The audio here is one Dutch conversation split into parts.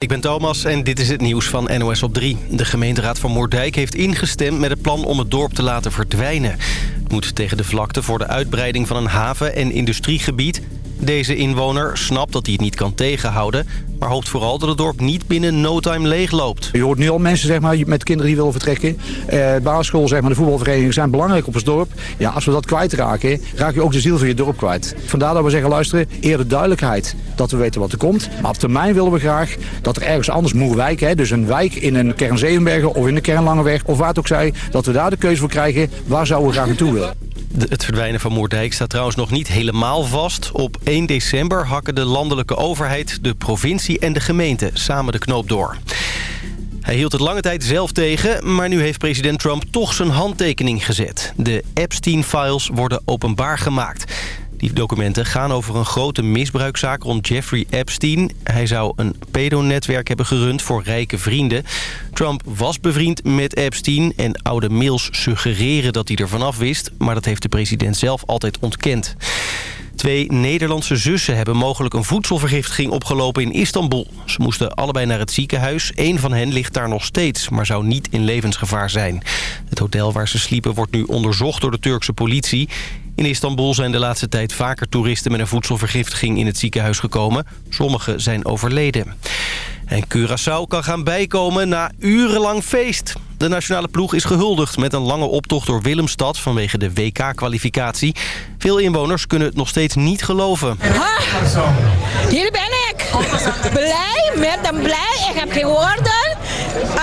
Ik ben Thomas en dit is het nieuws van NOS op 3. De gemeenteraad van Moerdijk heeft ingestemd met het plan om het dorp te laten verdwijnen. Het moet tegen de vlakte voor de uitbreiding van een haven- en industriegebied. Deze inwoner snapt dat hij het niet kan tegenhouden... maar hoopt vooral dat het dorp niet binnen no time leegloopt. Je hoort nu al mensen zeg maar, met kinderen die willen vertrekken. Eh, de basisschool, zeg maar, de voetbalverenigingen zijn belangrijk op het dorp. Ja, als we dat kwijtraken, raak je ook de ziel van je dorp kwijt. Vandaar dat we zeggen, luisteren, eerder duidelijkheid dat we weten wat er komt. Maar op termijn willen we graag dat er ergens anders Moerwijk, hè, dus een wijk in een kern Zevenbergen of in de kern Langeweg... of waar het ook zij, dat we daar de keuze voor krijgen, waar zouden we graag naartoe willen. Het verdwijnen van Moerdijk staat trouwens nog niet helemaal vast. Op 1 december hakken de landelijke overheid, de provincie en de gemeente samen de knoop door. Hij hield het lange tijd zelf tegen, maar nu heeft president Trump toch zijn handtekening gezet. De Epstein-files worden openbaar gemaakt. Die documenten gaan over een grote misbruikzaak rond Jeffrey Epstein. Hij zou een pedonetwerk hebben gerund voor rijke vrienden. Trump was bevriend met Epstein en oude mails suggereren dat hij er vanaf wist... maar dat heeft de president zelf altijd ontkend. Twee Nederlandse zussen hebben mogelijk een voedselvergiftiging opgelopen in Istanbul. Ze moesten allebei naar het ziekenhuis. Eén van hen ligt daar nog steeds, maar zou niet in levensgevaar zijn. Het hotel waar ze sliepen wordt nu onderzocht door de Turkse politie. In Istanbul zijn de laatste tijd vaker toeristen met een voedselvergiftiging in het ziekenhuis gekomen. Sommigen zijn overleden. En Curaçao kan gaan bijkomen na urenlang feest. De nationale ploeg is gehuldigd met een lange optocht door Willemstad vanwege de WK-kwalificatie. Veel inwoners kunnen het nog steeds niet geloven. Hier ben ik. Blij, met een blij. Ik heb geen woorden.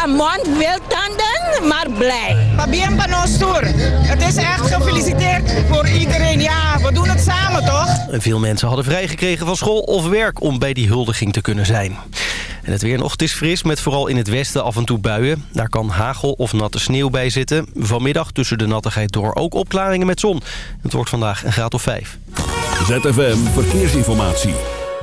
Een mond wil tanden, maar blij. Bien Panostur. Het is echt gefeliciteerd voor iedereen. Ja, we doen het samen toch? Veel mensen hadden vrijgekregen van school of werk om bij die huldiging te kunnen zijn. En het weer nog, het is fris met vooral in het westen af en toe buien. Daar kan hagel of natte sneeuw bij zitten. Vanmiddag tussen de nattigheid door ook opklaringen met zon. Het wordt vandaag een graad of vijf. ZFM Verkeersinformatie.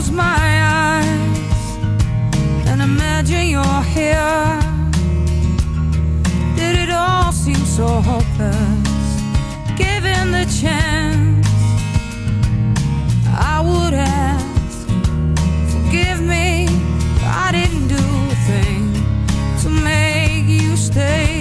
Close my eyes and imagine you're here. Did it all seem so hopeless? Given the chance, I would ask, forgive me. I didn't do a thing to make you stay.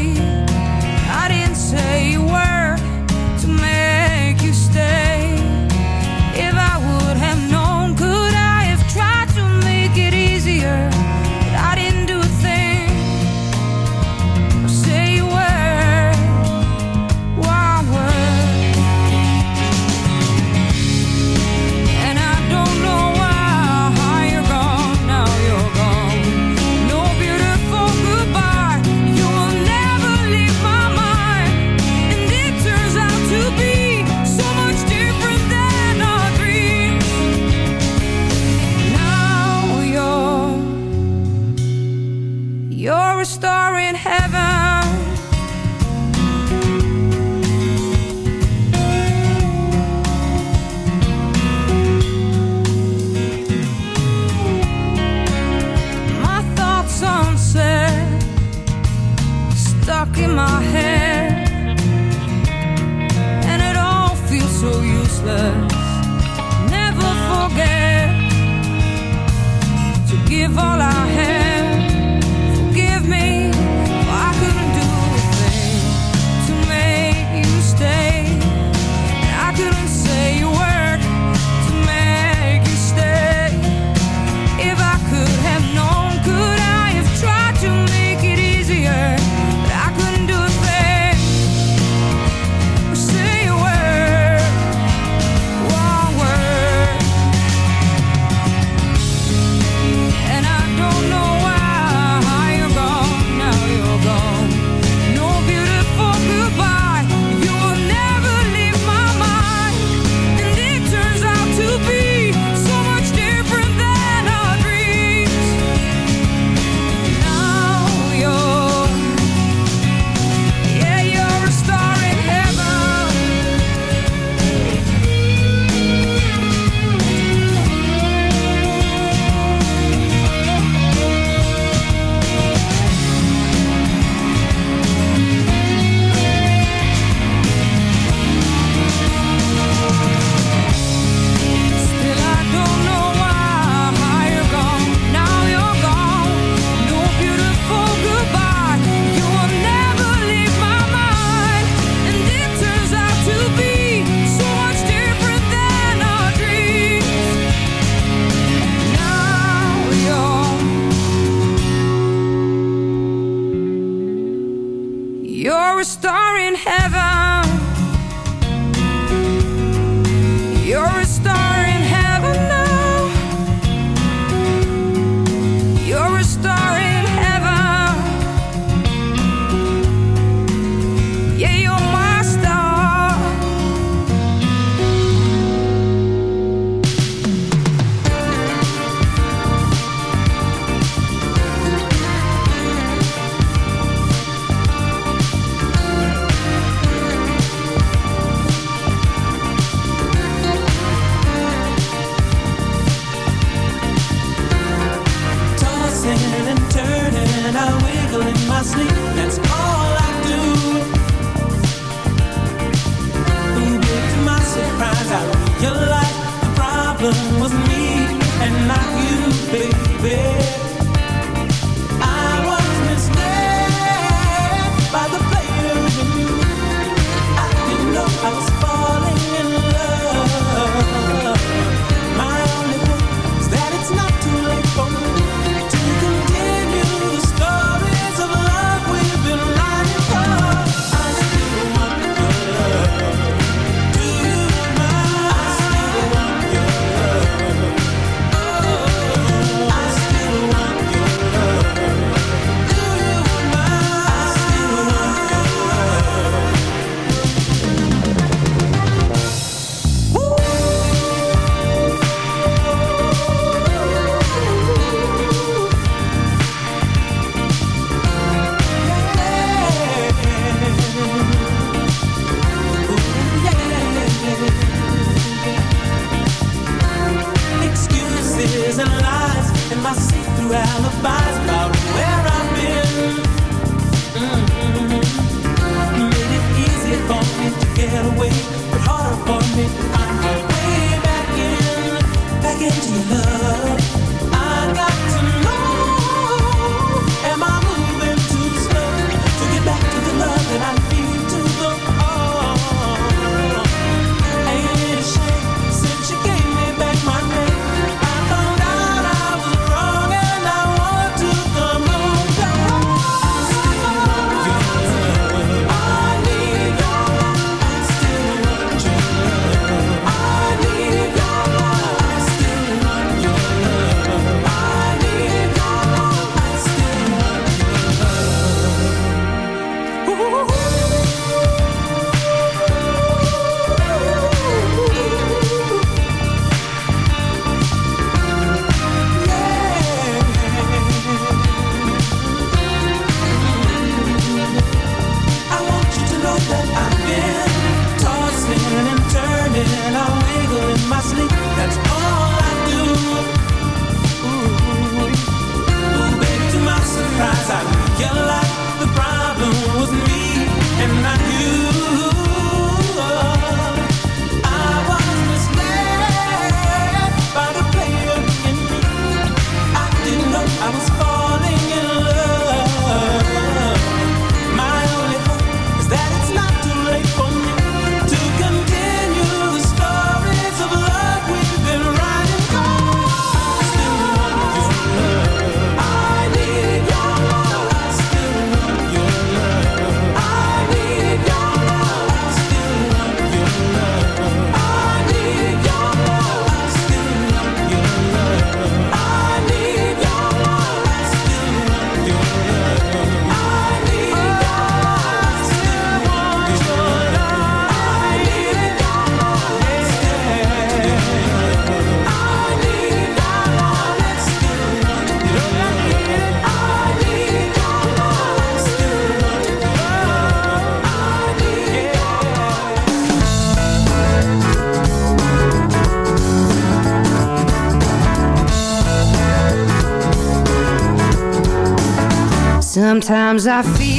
Sometimes I feel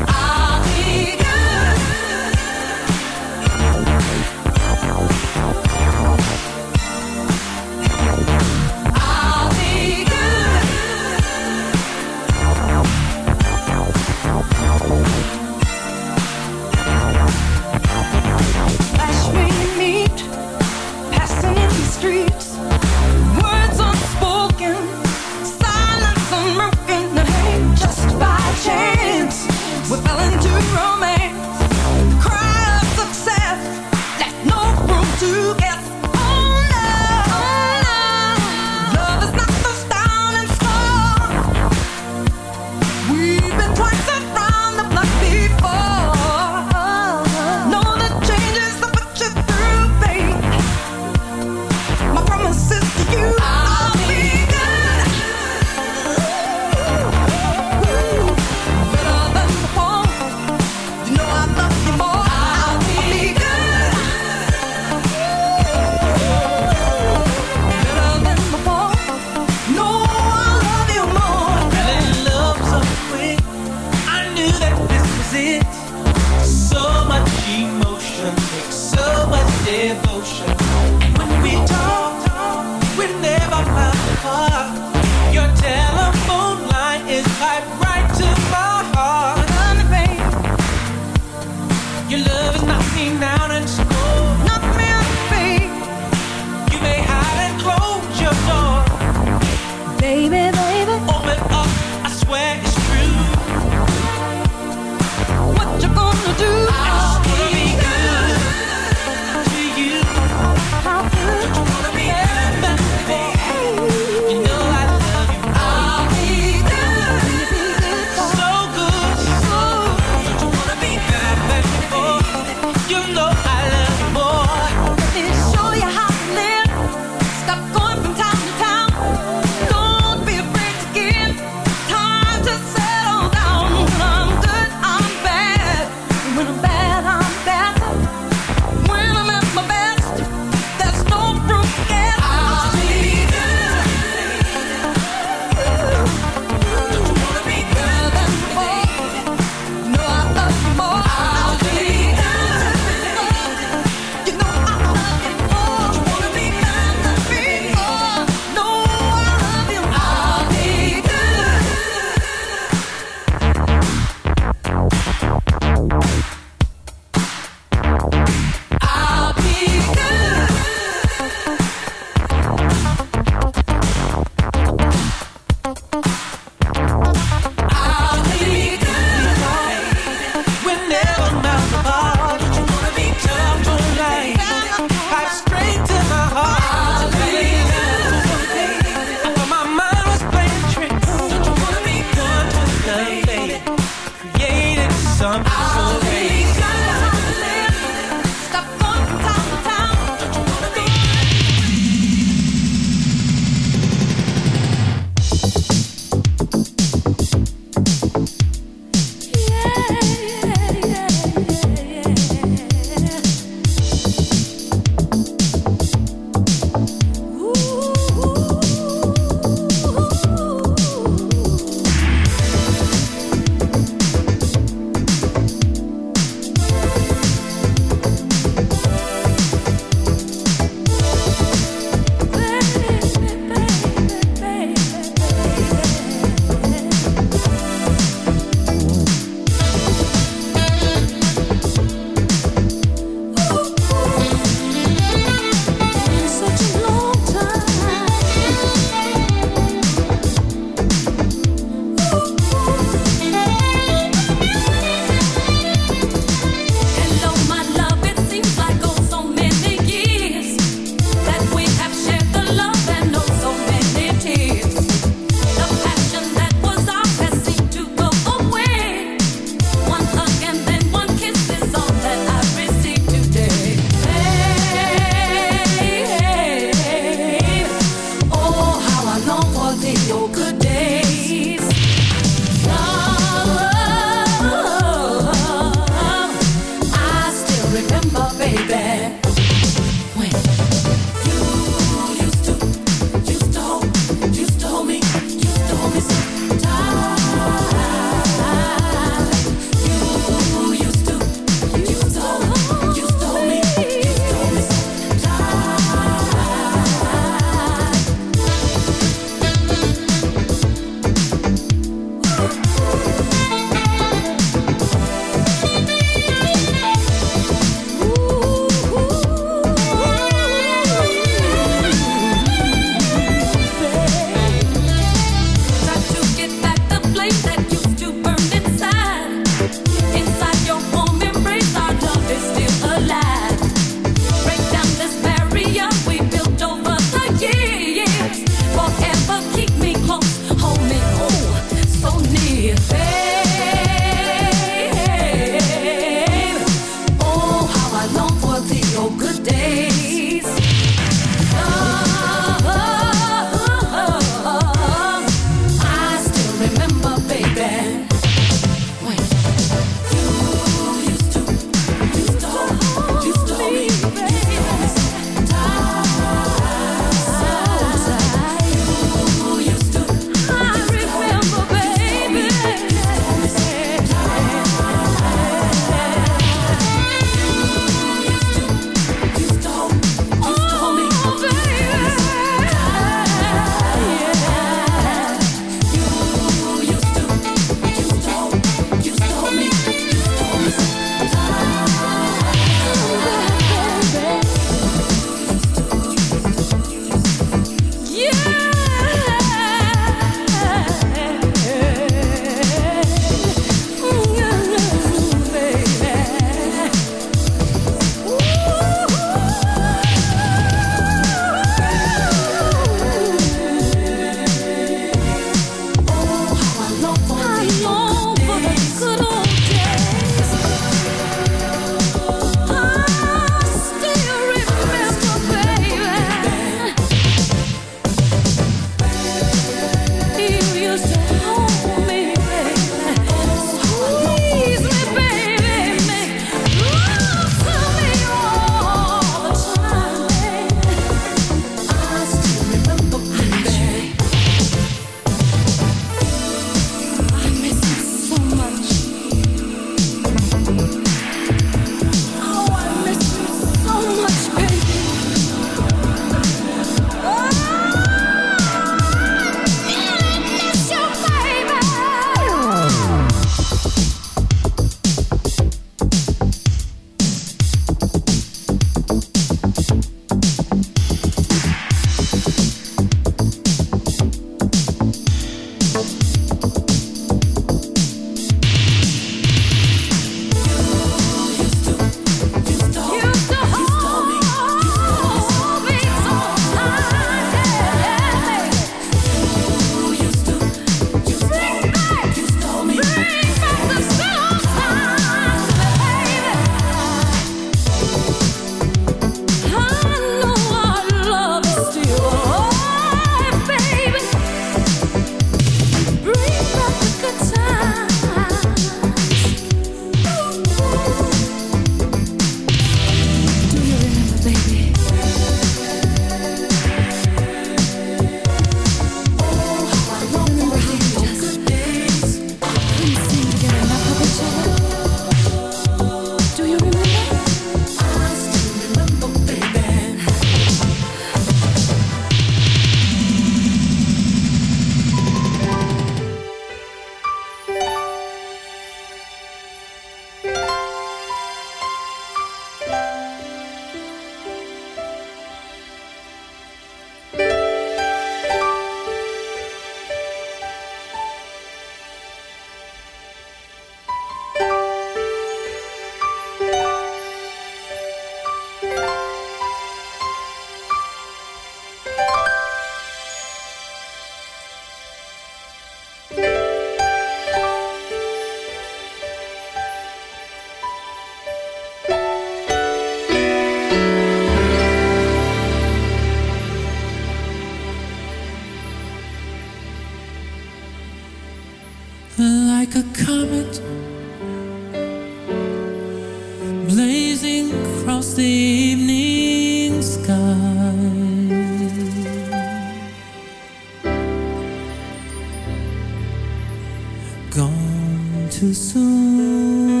Gone too soon.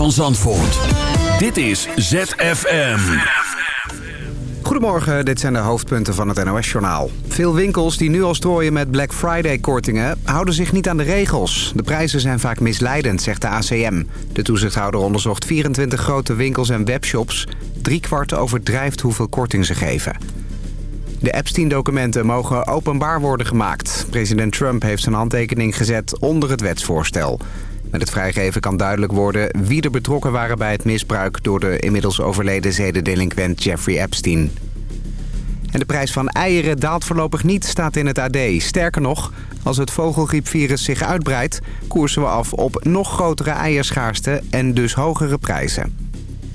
Van Zandvoort. Dit is ZFM. Goedemorgen, dit zijn de hoofdpunten van het NOS-journaal. Veel winkels die nu al strooien met Black Friday-kortingen... houden zich niet aan de regels. De prijzen zijn vaak misleidend, zegt de ACM. De toezichthouder onderzocht 24 grote winkels en webshops. Driekwart overdrijft hoeveel korting ze geven. De Epstein-documenten mogen openbaar worden gemaakt. President Trump heeft zijn handtekening gezet onder het wetsvoorstel. Met het vrijgeven kan duidelijk worden wie er betrokken waren bij het misbruik... door de inmiddels overleden zedendelinquent Jeffrey Epstein. En de prijs van eieren daalt voorlopig niet, staat in het AD. Sterker nog, als het vogelgriepvirus zich uitbreidt... koersen we af op nog grotere eierschaarste en dus hogere prijzen.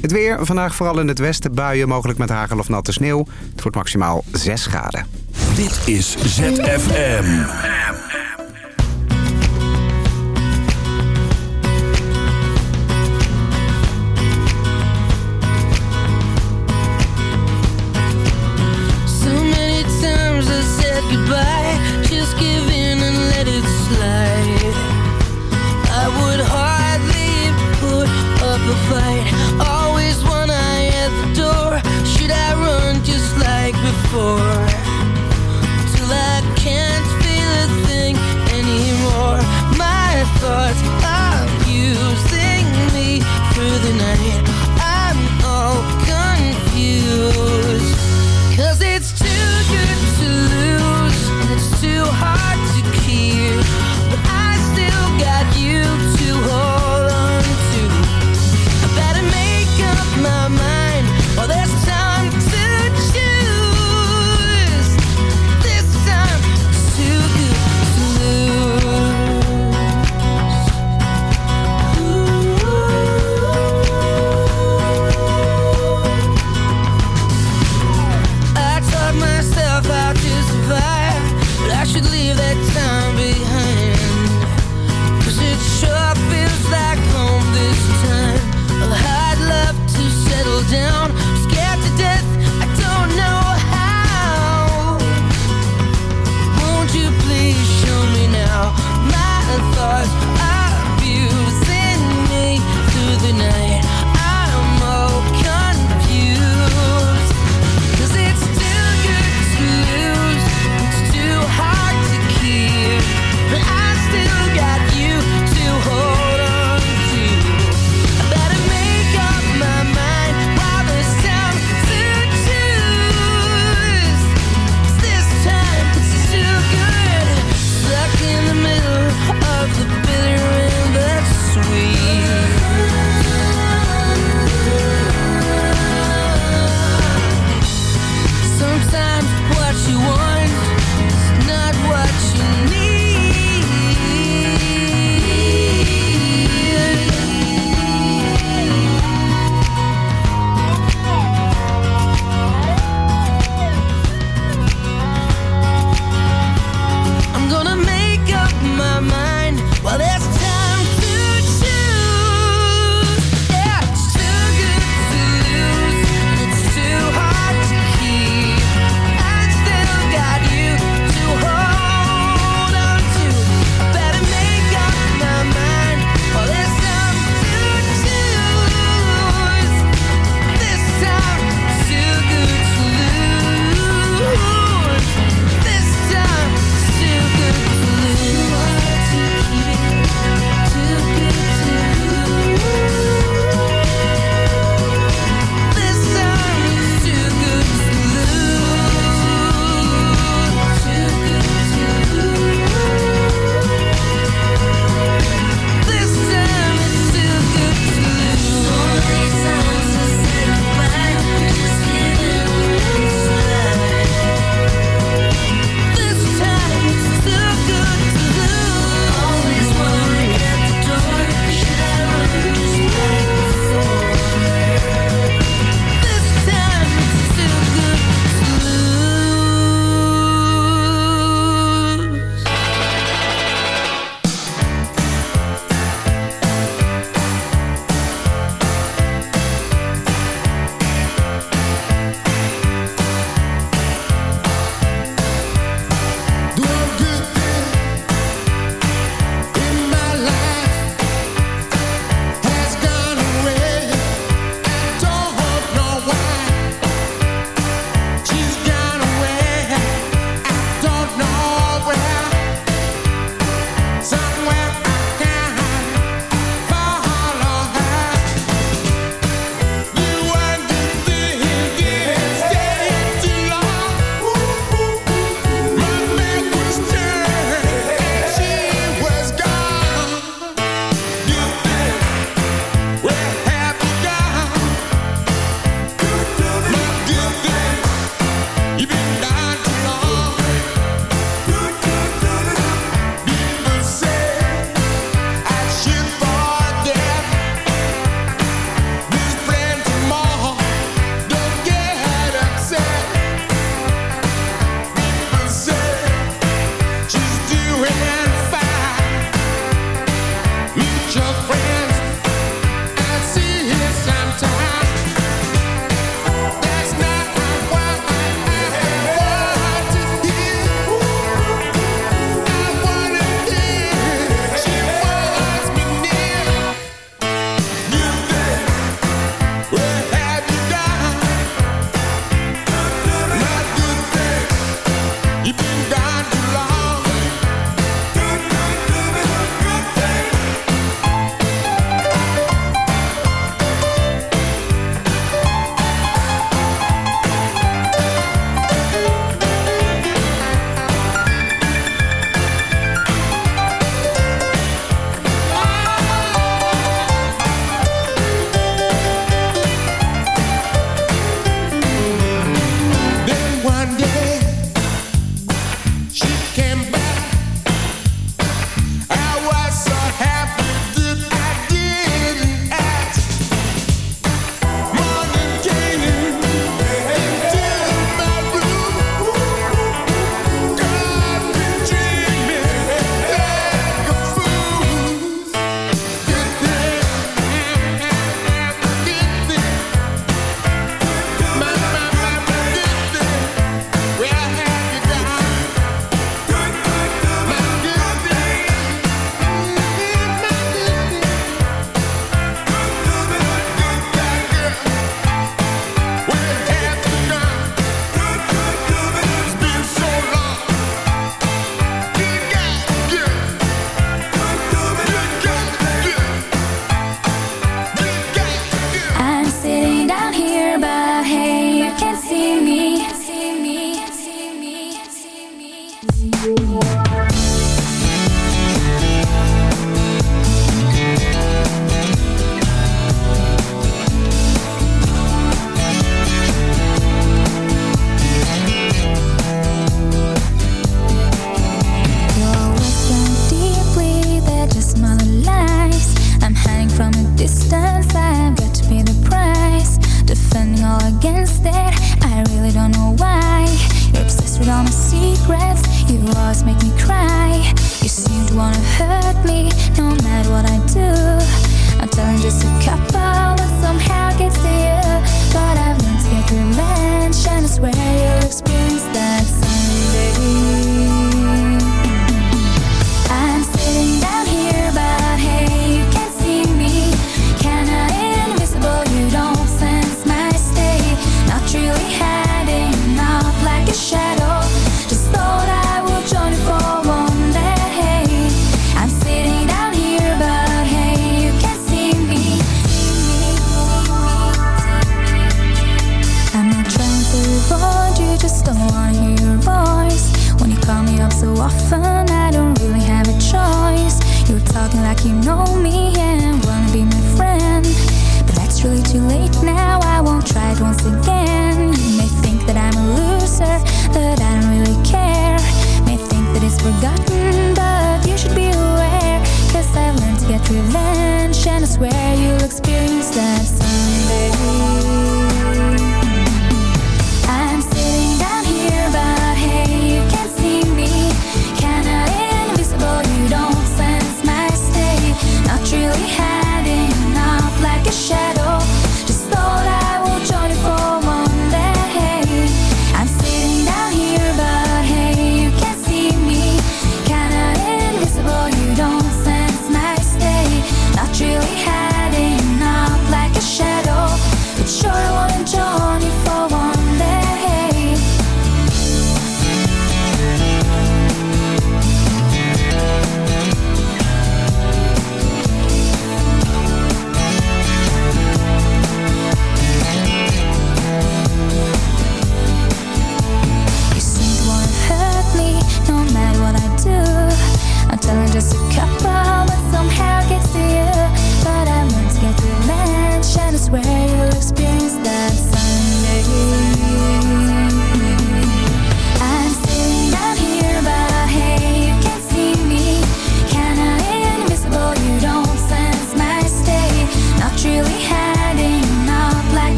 Het weer, vandaag vooral in het westen buien, mogelijk met hagel of natte sneeuw. Het wordt maximaal 6 graden. Dit is ZFM.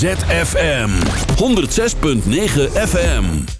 ZFM 106.9 FM.